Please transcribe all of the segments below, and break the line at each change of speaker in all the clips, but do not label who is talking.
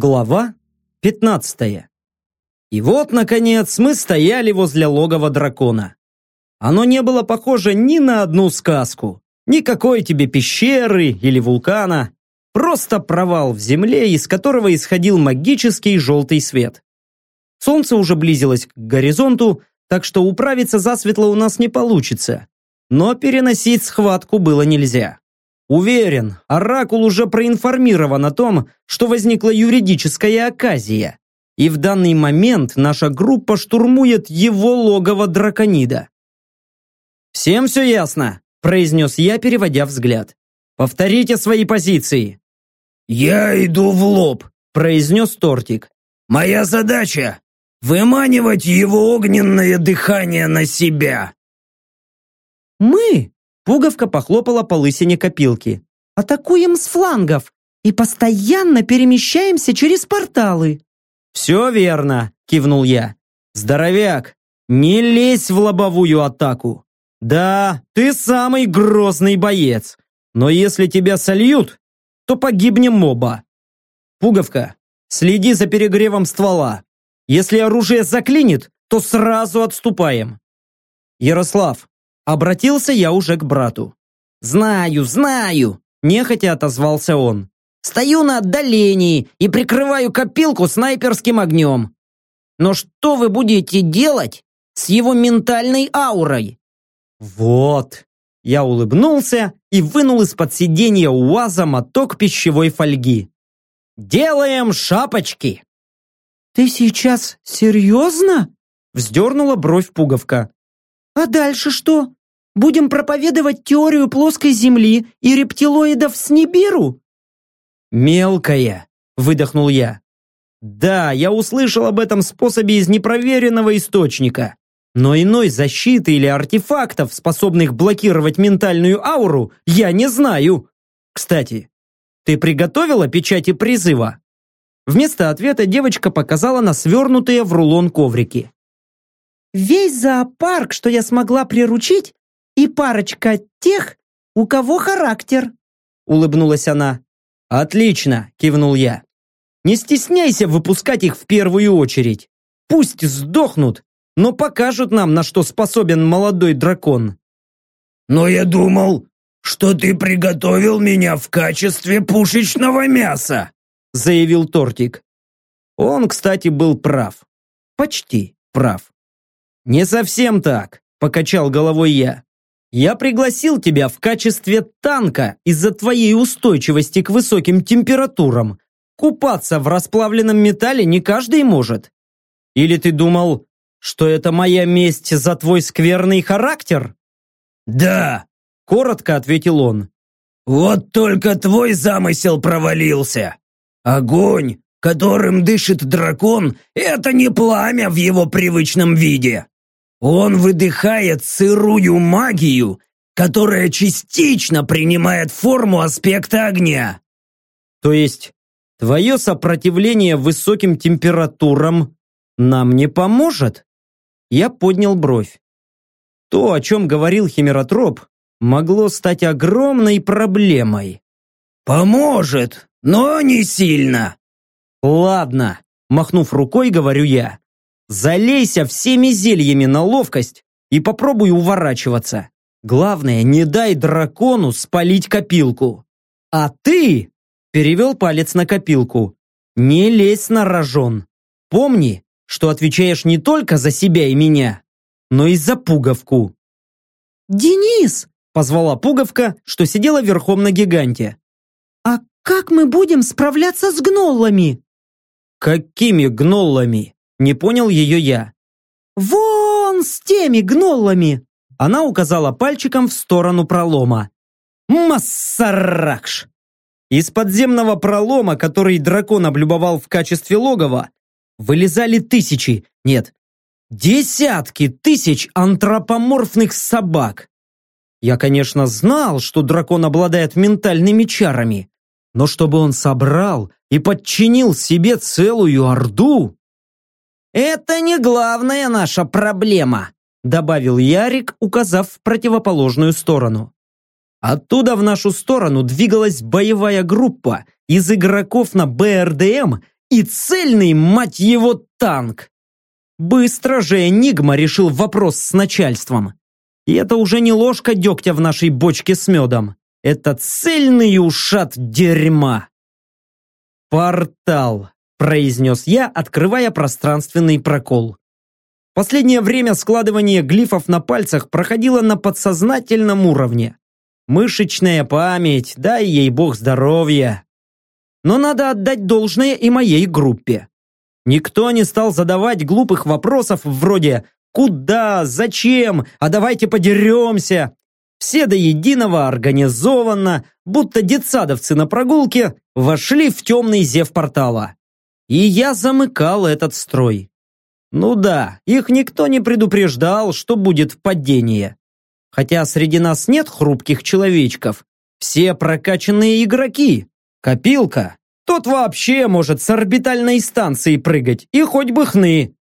Глава 15. И вот, наконец, мы стояли возле логова дракона. Оно не было похоже ни на одну сказку. Никакой тебе пещеры или вулкана. Просто провал в земле, из которого исходил магический желтый свет. Солнце уже близилось к горизонту, так что управиться засветло у нас не получится. Но переносить схватку было нельзя. Уверен, Оракул уже проинформирован о том, что возникла юридическая оказия. И в данный момент наша группа штурмует его логово драконида. «Всем все ясно?» – произнес я, переводя взгляд. «Повторите свои позиции».
«Я иду в лоб», –
произнес Тортик.
«Моя задача – выманивать его огненное дыхание на себя».
«Мы Пуговка похлопала по лысине копилки. «Атакуем с флангов и постоянно перемещаемся через порталы». «Все верно», – кивнул я. «Здоровяк, не лезь в лобовую атаку. Да, ты самый грозный боец, но если тебя сольют, то погибнем оба. Пуговка, следи за перегревом ствола. Если оружие заклинит, то сразу отступаем. Ярослав, Обратился я уже к брату. «Знаю, знаю!» – нехотя отозвался он. «Стою на отдалении и прикрываю копилку снайперским огнем. Но что вы будете делать с его ментальной аурой?» «Вот!» Я улыбнулся и вынул из-под сиденья УАЗа моток пищевой фольги. «Делаем шапочки!» «Ты сейчас серьезно?» Вздернула бровь пуговка. «А дальше что? Будем проповедовать теорию плоской Земли и рептилоидов с Нибиру?» «Мелкая», — выдохнул я. «Да, я услышал об этом способе из непроверенного источника. Но иной защиты или артефактов, способных блокировать ментальную ауру, я не знаю. Кстати, ты приготовила печати призыва?» Вместо ответа девочка показала на свернутые в рулон коврики. «Весь зоопарк, что я смогла приручить, и парочка тех, у кого характер», — улыбнулась она. «Отлично», — кивнул я. «Не стесняйся выпускать их в первую очередь. Пусть сдохнут, но покажут нам, на что способен молодой дракон».
«Но я думал, что ты приготовил меня в качестве пушечного мяса», заявил Тортик.
Он, кстати, был прав. Почти прав. «Не совсем так», — покачал головой я. Я пригласил тебя в качестве танка из-за твоей устойчивости к высоким температурам. Купаться в расплавленном металле не каждый может. Или ты думал, что это моя месть за твой скверный характер?
Да,
коротко ответил он.
Вот только твой замысел провалился. Огонь, которым дышит дракон, это не пламя в его привычном виде. Он выдыхает сырую магию, которая частично принимает форму аспекта огня.
То есть, твое сопротивление высоким температурам нам не поможет? Я поднял бровь. То, о чем говорил химеротроп, могло стать огромной проблемой.
«Поможет, но не сильно».
«Ладно», махнув рукой, говорю я. Залейся всеми зельями на ловкость и попробуй уворачиваться. Главное, не дай дракону спалить копилку. А ты, перевел палец на копилку, не лезь на рожон. Помни, что отвечаешь не только за себя и меня, но и за пуговку. «Денис!» – позвала пуговка, что сидела верхом на гиганте. «А как мы будем справляться с гноллами?» «Какими гноллами?» Не понял ее я. «Вон с теми гноллами!» Она указала пальчиком в сторону пролома. «Массаракш!» Из подземного пролома, который дракон облюбовал в качестве логова, вылезали тысячи, нет, десятки тысяч антропоморфных собак. Я, конечно, знал, что дракон обладает ментальными чарами, но чтобы он собрал и подчинил себе целую орду... «Это не главная наша проблема», добавил Ярик, указав в противоположную сторону. Оттуда в нашу сторону двигалась боевая группа из игроков на БРДМ и цельный, мать его, танк. Быстро же Энигма решил вопрос с начальством. И это уже не ложка дегтя в нашей бочке с медом. Это цельный ушат дерьма. «Портал», – произнес я, открывая пространственный прокол. Последнее время складывание глифов на пальцах проходило на подсознательном уровне. Мышечная память, дай ей бог здоровья. Но надо отдать должное и моей группе. Никто не стал задавать глупых вопросов вроде «Куда? Зачем? А давайте подеремся!» Все до единого организованно, будто детсадовцы на прогулке, вошли в темный зев портала. И я замыкал этот строй. Ну да, их никто не предупреждал, что будет падение. Хотя среди нас нет хрупких человечков. Все прокачанные игроки. Копилка. Тот вообще может с орбитальной станции прыгать, и хоть бы хны.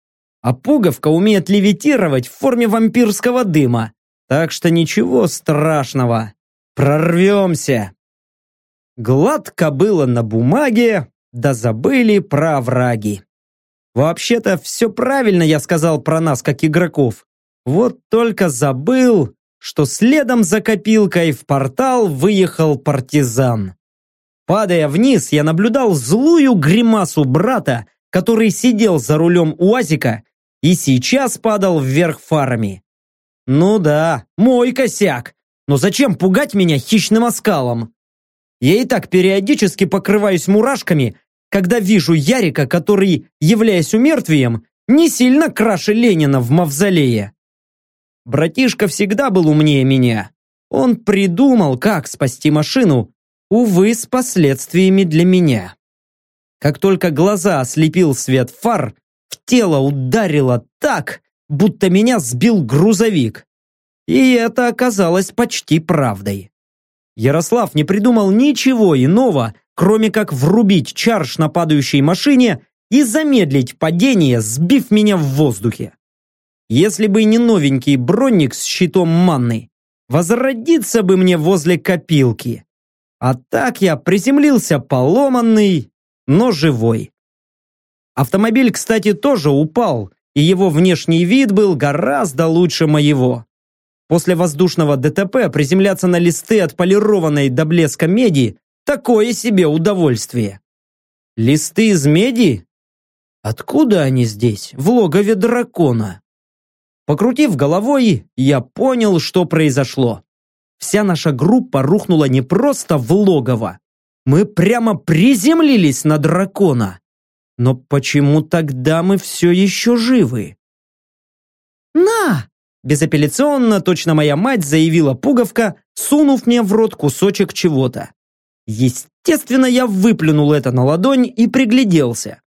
А пуговка умеет левитировать в форме вампирского дыма. Так что ничего страшного. Прорвемся. Гладко было на бумаге, да забыли про враги. Вообще-то все правильно я сказал про нас, как игроков. Вот только забыл, что следом за копилкой в портал выехал партизан. Падая вниз, я наблюдал злую гримасу брата, который сидел за рулем УАЗика и сейчас падал вверх фарами. Ну да, мой косяк. Но зачем пугать меня хищным оскалом? Я и так периодически покрываюсь мурашками, когда вижу Ярика, который, являясь умертвием, не сильно краше Ленина в мавзолее. Братишка всегда был умнее меня. Он придумал, как спасти машину, увы, с последствиями для меня. Как только глаза ослепил свет фар, в тело ударило так, будто меня сбил грузовик. И это оказалось почти правдой. Ярослав не придумал ничего иного, кроме как врубить чарж на падающей машине и замедлить падение, сбив меня в воздухе. Если бы не новенький бронник с щитом манны, возродиться бы мне возле копилки. А так я приземлился поломанный, но живой. Автомобиль, кстати, тоже упал, и его внешний вид был гораздо лучше моего. После воздушного ДТП приземляться на листы отполированной до блеска меди – такое себе удовольствие. Листы из меди? Откуда они здесь, в логове дракона? Покрутив головой, я понял, что произошло. Вся наша группа рухнула не просто в логово. Мы прямо приземлились на дракона. Но почему тогда мы все еще живы? «На!» – безапелляционно, точно моя мать заявила пуговка, сунув мне в рот кусочек чего-то. Естественно, я выплюнул это на ладонь и пригляделся.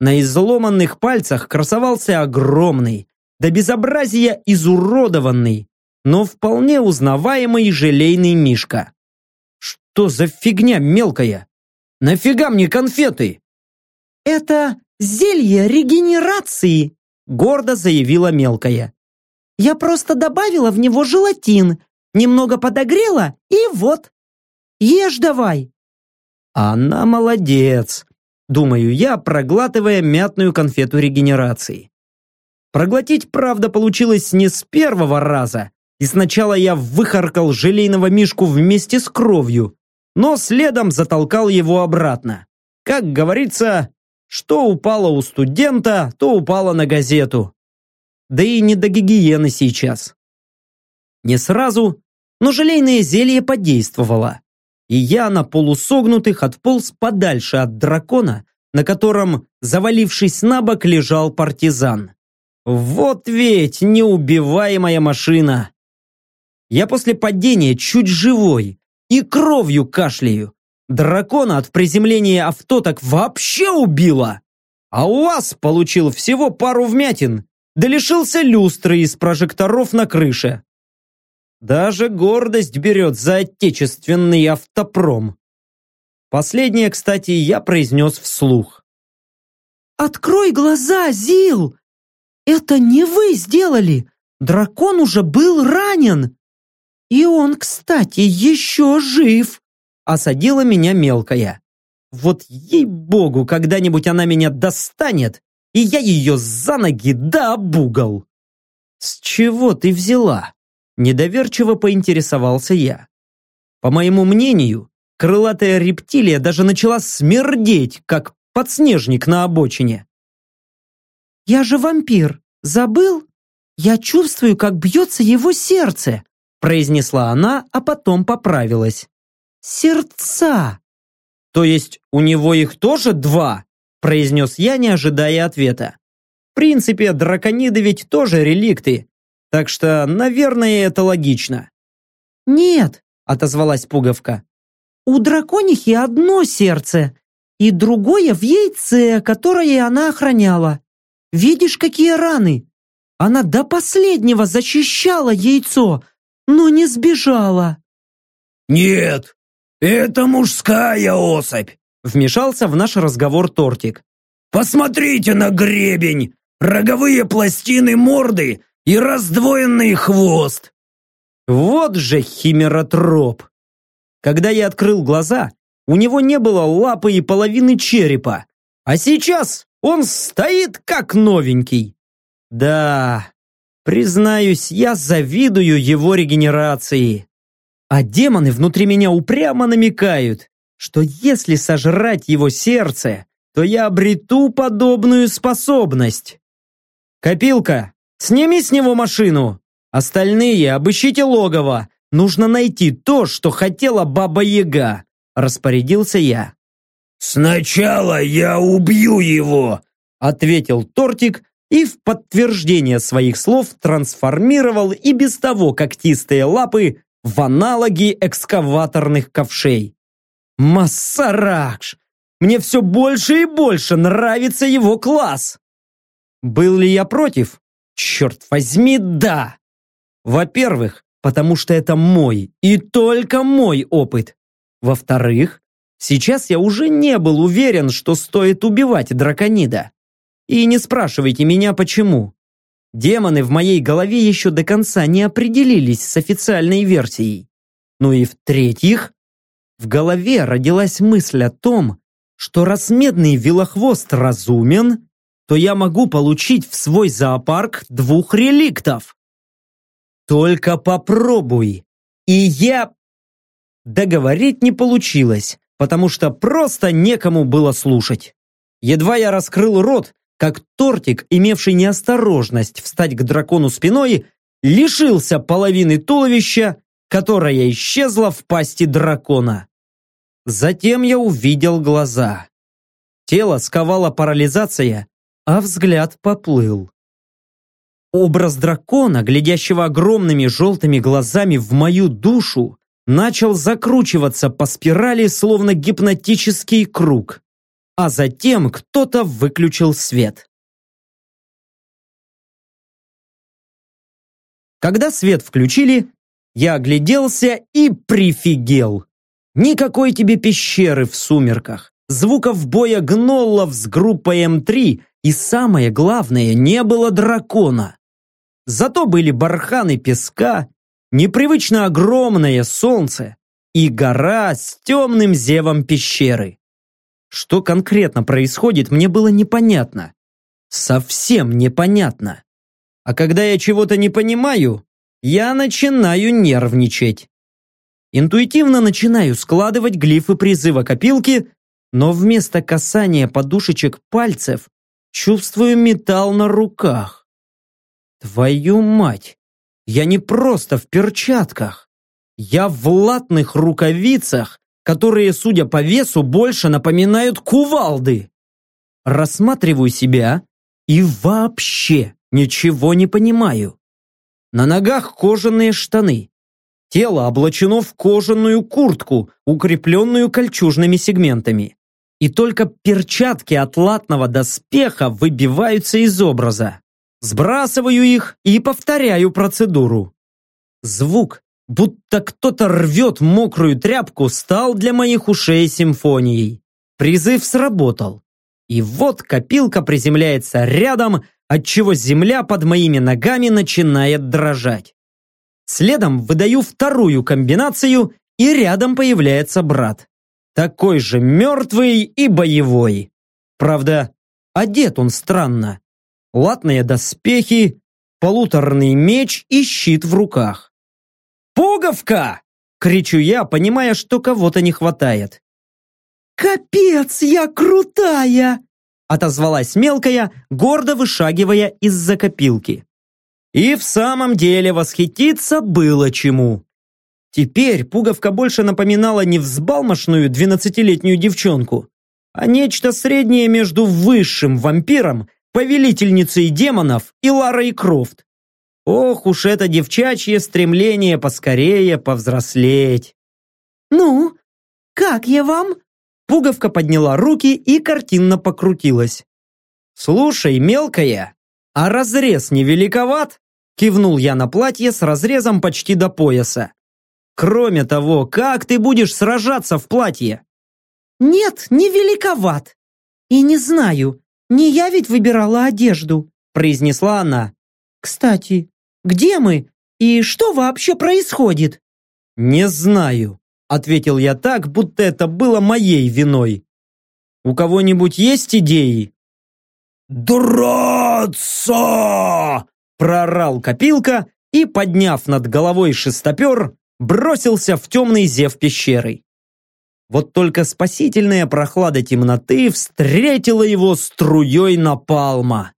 На изломанных пальцах красовался огромный, до безобразия изуродованный, но вполне узнаваемый желейный мишка. Что за фигня мелкая? Нафига мне конфеты?
«Это зелье регенерации», – гордо заявила мелкая. «Я просто добавила в него желатин, немного подогрела и вот. Ешь давай».
Она молодец, думаю я, проглатывая мятную конфету регенерации. Проглотить, правда, получилось не с первого раза, и сначала я выхаркал желейного мишку вместе с кровью, но следом затолкал его обратно. Как говорится, что упало у студента, то упало на газету. Да и не до гигиены сейчас. Не сразу, но желейное зелье подействовало. И я на полусогнутых отполз подальше от дракона, на котором, завалившись на бок, лежал партизан. Вот ведь неубиваемая машина! Я после падения чуть живой и кровью кашляю, Дракона от приземления авто так вообще убило. А у вас получил всего пару вмятин, да лишился люстры из прожекторов на крыше. Даже гордость берет за отечественный автопром. Последнее, кстати, я произнес вслух.
«Открой глаза, Зил! Это не вы сделали! Дракон уже был ранен! И он, кстати, еще жив!»
осадила меня мелкая. Вот ей-богу, когда-нибудь она меня достанет, и я ее за ноги да об угол. С чего ты взяла? Недоверчиво поинтересовался я. По моему мнению, крылатая рептилия даже начала смердеть, как подснежник на обочине.
«Я же вампир, забыл? Я чувствую, как бьется его сердце», произнесла она, а потом поправилась. «Сердца!»
«То есть у него их тоже два?» произнес я, не ожидая ответа. В принципе, дракониды ведь тоже реликты, так что, наверное, это логично.
«Нет», — отозвалась пуговка, «у драконихи одно сердце, и другое в яйце, которое она охраняла. Видишь, какие раны? Она до последнего защищала яйцо, но не сбежала».
«Нет, это мужская особь»,
вмешался в наш разговор Тортик.
«Посмотрите на гребень, роговые пластины морды и раздвоенный хвост!»
Вот же химеротроп! Когда я открыл глаза, у него не было лапы и половины черепа, а сейчас он стоит как новенький. Да, признаюсь, я завидую его регенерации. А демоны внутри меня упрямо намекают, что если сожрать его сердце, то я обрету подобную способность. Копилка, сними с него машину. Остальные обыщите логово. Нужно найти то, что хотела Баба Яга. Распорядился я.
«Сначала я убью его!»
Ответил Тортик и в подтверждение своих слов трансформировал и без того когтистые лапы в аналоги экскаваторных ковшей. Массаракш! Мне все больше и больше нравится его класс! Был ли я против? Черт возьми, да! Во-первых, потому что это мой и только мой опыт. Во-вторых, сейчас я уже не был уверен, что стоит убивать драконида. И не спрашивайте меня, почему. Демоны в моей голове еще до конца не определились с официальной версией. Ну и в-третьих, в голове родилась мысль о том, что раз медный вилохвост разумен, то я могу получить в свой зоопарк двух реликтов. Только попробуй. И я... Договорить не получилось, потому что просто некому было слушать. Едва я раскрыл рот, как тортик, имевший неосторожность встать к дракону спиной, лишился половины туловища, которая исчезла в пасти дракона. Затем я увидел глаза. Тело сковала парализация, а взгляд поплыл. Образ дракона, глядящего огромными желтыми глазами в мою душу, начал закручиваться по спирали, словно гипнотический круг. А затем кто-то выключил свет. Когда свет включили, я огляделся и прифигел. Никакой тебе пещеры в сумерках, звуков боя гноллов с группой М3 и самое главное, не было дракона. Зато были барханы песка, непривычно огромное солнце и гора с темным зевом пещеры. Что конкретно происходит, мне было непонятно. Совсем непонятно. А когда я чего-то не понимаю, я начинаю нервничать. Интуитивно начинаю складывать глифы призыва копилки, но вместо касания подушечек пальцев чувствую металл на руках. Твою мать! Я не просто в перчатках. Я в латных рукавицах, которые, судя по весу, больше напоминают кувалды. Рассматриваю себя и вообще ничего не понимаю. На ногах кожаные штаны, Тело облачено в кожаную куртку, укрепленную кольчужными сегментами. И только перчатки от латного доспеха выбиваются из образа. Сбрасываю их и повторяю процедуру. Звук, будто кто-то рвет мокрую тряпку, стал для моих ушей симфонией. Призыв сработал. И вот копилка приземляется рядом, отчего земля под моими ногами начинает дрожать. Следом выдаю вторую комбинацию, и рядом появляется брат. Такой же мертвый и боевой. Правда, одет он странно. Латные доспехи, полуторный меч и щит в руках. «Пуговка!» — кричу я, понимая, что кого-то не хватает.
«Капец, я крутая!»
отозвалась мелкая, гордо вышагивая из-за копилки. И в самом деле восхититься было чему. Теперь пуговка больше напоминала не взбалмошную двенадцатилетнюю девчонку, а нечто среднее между высшим вампиром, повелительницей демонов и Ларой Крофт. Ох уж это девчачье стремление поскорее повзрослеть.
«Ну, как я вам?»
Пуговка подняла руки и картинно покрутилась. «Слушай, мелкая, а разрез не великоват?» Кивнул я на платье с разрезом почти до пояса. «Кроме того, как ты будешь сражаться в платье?»
«Нет, не великоват. И не знаю, не я ведь выбирала одежду», произнесла она. «Кстати, где мы и что вообще происходит?»
«Не знаю», Ответил я так, будто это было моей виной. У кого-нибудь есть идеи?
«Драться!»
Прорал копилка и, подняв над головой шестопер, бросился в темный зев пещеры. Вот только спасительная прохлада темноты встретила его струей напалма.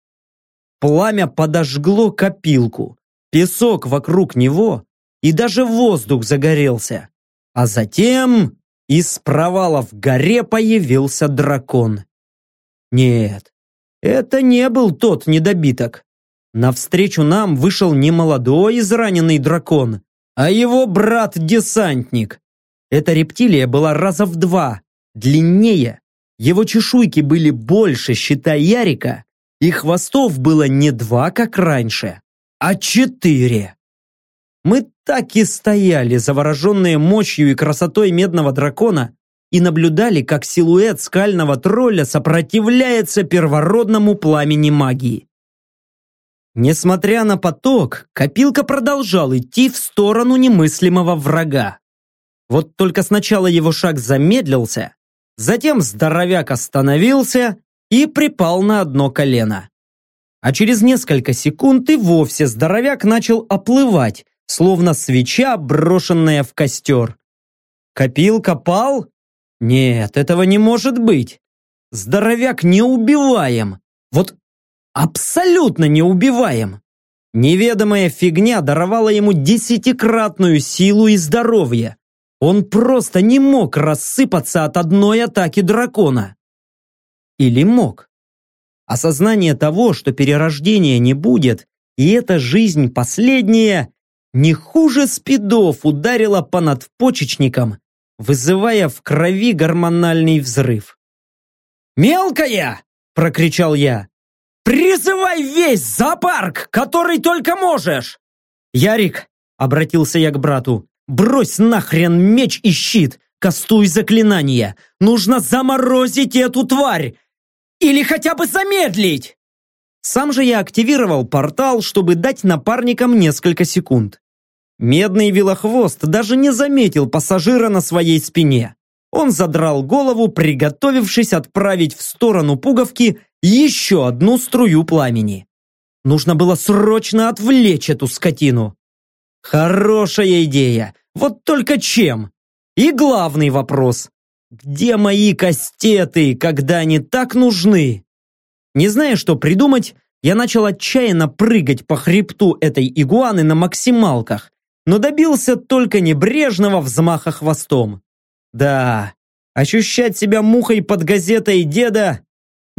Пламя подожгло копилку, песок вокруг него, и даже воздух загорелся. А затем из провала в горе появился дракон. Нет, это не был тот недобиток. Навстречу нам вышел не молодой израненный дракон, а его брат-десантник. Эта рептилия была раза в два, длиннее, его чешуйки были больше щита Ярика, и хвостов было не два, как раньше, а четыре. Мы так и стояли, завороженные мощью и красотой медного дракона, и наблюдали, как силуэт скального тролля сопротивляется первородному пламени магии. Несмотря на поток, копилка продолжал идти в сторону немыслимого врага. Вот только сначала его шаг замедлился, затем здоровяк остановился и припал на одно колено. А через несколько секунд и вовсе здоровяк начал оплывать, словно свеча, брошенная в костер. Копилка пал? Нет, этого не может быть. Здоровяк неубиваем. Вот абсолютно неубиваем. Неведомая фигня даровала ему десятикратную силу и здоровье. Он просто не мог рассыпаться от одной атаки дракона. Или мог? Осознание того, что перерождения не будет, и эта жизнь последняя, не хуже спидов ударила по надпочечникам, вызывая в крови гормональный взрыв. «Мелкая!» – прокричал я. «Призывай весь зоопарк, который только можешь!» «Ярик!» – обратился я к брату. «Брось нахрен меч и щит! Кастуй заклинание! Нужно заморозить эту тварь! Или хотя бы замедлить!» Сам же я активировал портал, чтобы дать напарникам несколько секунд. Медный вилохвост даже не заметил пассажира на своей спине. Он задрал голову, приготовившись отправить в сторону пуговки еще одну струю пламени. Нужно было срочно отвлечь эту скотину. Хорошая идея, вот только чем? И главный вопрос. Где мои кастеты, когда они так нужны? Не зная, что придумать, я начал отчаянно прыгать по хребту этой игуаны на максималках, но добился только небрежного взмаха хвостом. Да, ощущать себя мухой под газетой деда,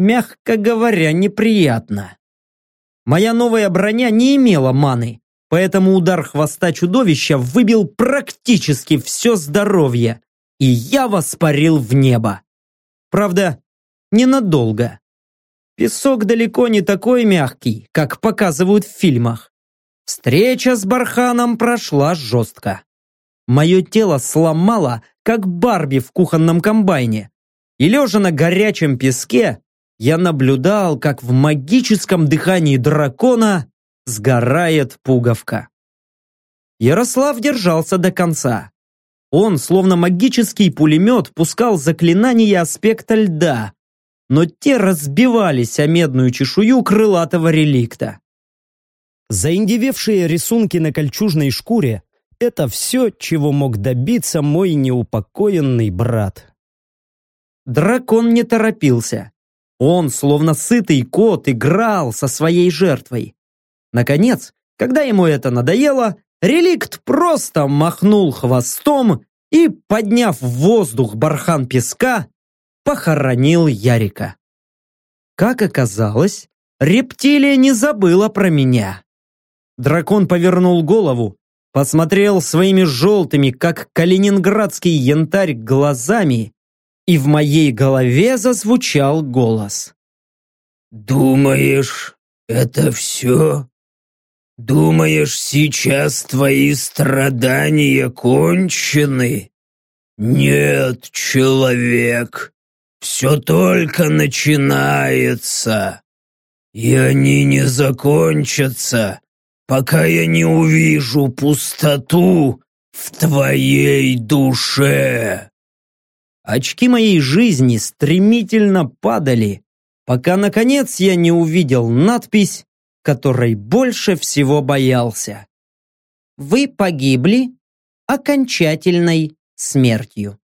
мягко говоря, неприятно. Моя новая броня не имела маны, поэтому удар хвоста чудовища выбил практически все здоровье, и я воспарил в небо. Правда, ненадолго. Песок далеко не такой мягкий, как показывают в фильмах. Встреча с Барханом прошла жестко. Мое тело сломало, как Барби в кухонном комбайне. И лежа на горячем песке, я наблюдал, как в магическом дыхании дракона сгорает пуговка. Ярослав держался до конца. Он, словно магический пулемет, пускал заклинания аспекта льда, но те разбивались о медную чешую крылатого реликта. Заиндевевшие рисунки на кольчужной шкуре – это все, чего мог добиться мой неупокоенный брат. Дракон не торопился. Он, словно сытый кот, играл со своей жертвой. Наконец, когда ему это надоело, реликт просто махнул хвостом и, подняв в воздух бархан песка, похоронил Ярика. Как оказалось, рептилия не забыла про меня. Дракон повернул голову, посмотрел своими желтыми, как калининградский янтарь, глазами, и в моей голове зазвучал голос.
«Думаешь, это все?» Думаешь, сейчас твои страдания кончены? Нет, человек, все только начинается. И они не закончатся, пока я не увижу пустоту в твоей душе.
Очки моей жизни стремительно падали, пока, наконец, я не увидел надпись которой больше всего боялся. Вы погибли окончательной смертью.